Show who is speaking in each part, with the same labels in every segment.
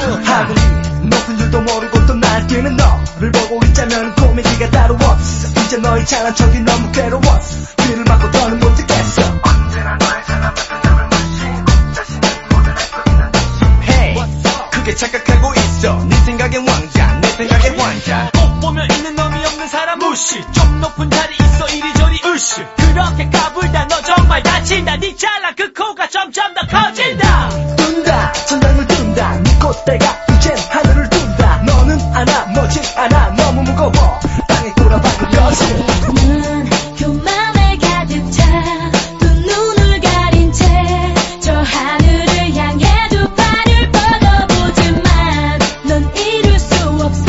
Speaker 1: 하고 높은 줄도 모르고 또 날뛰는 너를 보고 있자면 고민이가 따로 없어. 이제 너의 잘난 척이 너무 괴로웠어 귀를 막고 더는 못 듣겠어. 언제나 너의 크게 착각하고 있어. 네 생각엔 왕자 내 생각엔 환자.
Speaker 2: 꼭 보면 있는 놈이 없는 사람 무시 좀 높은 자리 있어 이리저리 으쌰 그렇게 까불다 너 정말 다친다. 네
Speaker 1: 콧대가 이젠 하늘을 둔다. 너는 안아 멋진 않아 너무 무거워. 땅에 꼬라박은 여신.
Speaker 3: 난 교만에 가득 차. 두 눈을 가린 채 저 하늘을 향해 두 팔을 뻗어보지만 넌 이룰 수 없어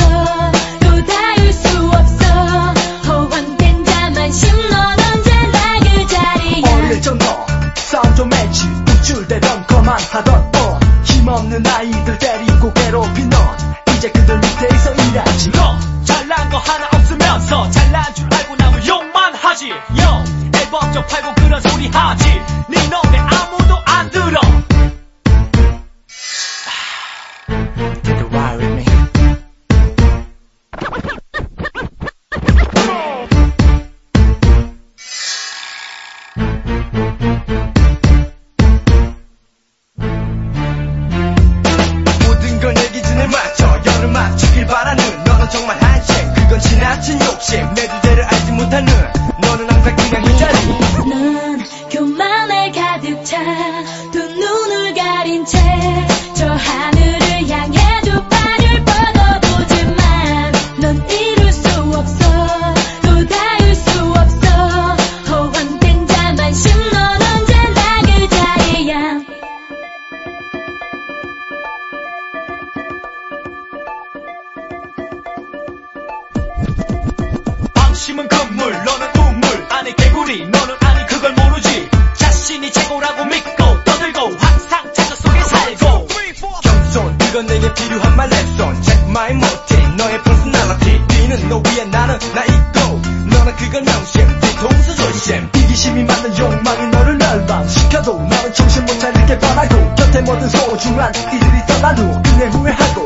Speaker 3: 또 닿을 수 없어. 허황된 자만심 넌 언제나 그 자리야.
Speaker 1: 어릴 적너 싸움 좀 했지. 우쭐대던 거만하던 어 힘없는 아이들 때리고 괴롭힌 넌 이제 그들 밑에서 일하지.
Speaker 2: 너 잘난 거 하나 없으면서 잘난 줄 알고 남을 욕만 하지. 요 앨범 좀 팔고 그런 소리 하지. 네 노래 아무
Speaker 1: 지나친 욕심 내 주제를 알지 못하는 너는 항상 그냥 이 자리.
Speaker 3: 난 교만에 가득 차
Speaker 2: 방심은 금물 너는 우물. 안에 개구리 너는 아니 그걸 모르지. 자신이 최고라고 믿고 떠들고 항상 자주 속에 살고.
Speaker 1: 겸손 이건 내게 필요한 말 랩손 Check my motive 너의 personality. 뒤는 너 위에 나는 나 있고. 너는 그걸 명심 뒤통수 조심. 이기심이 만든 욕망이 너를 멸망시켜도 너는 정신 못 차리게 바라고. 곁에 모든 소중한 이들이 떠난 후 그네 후회하지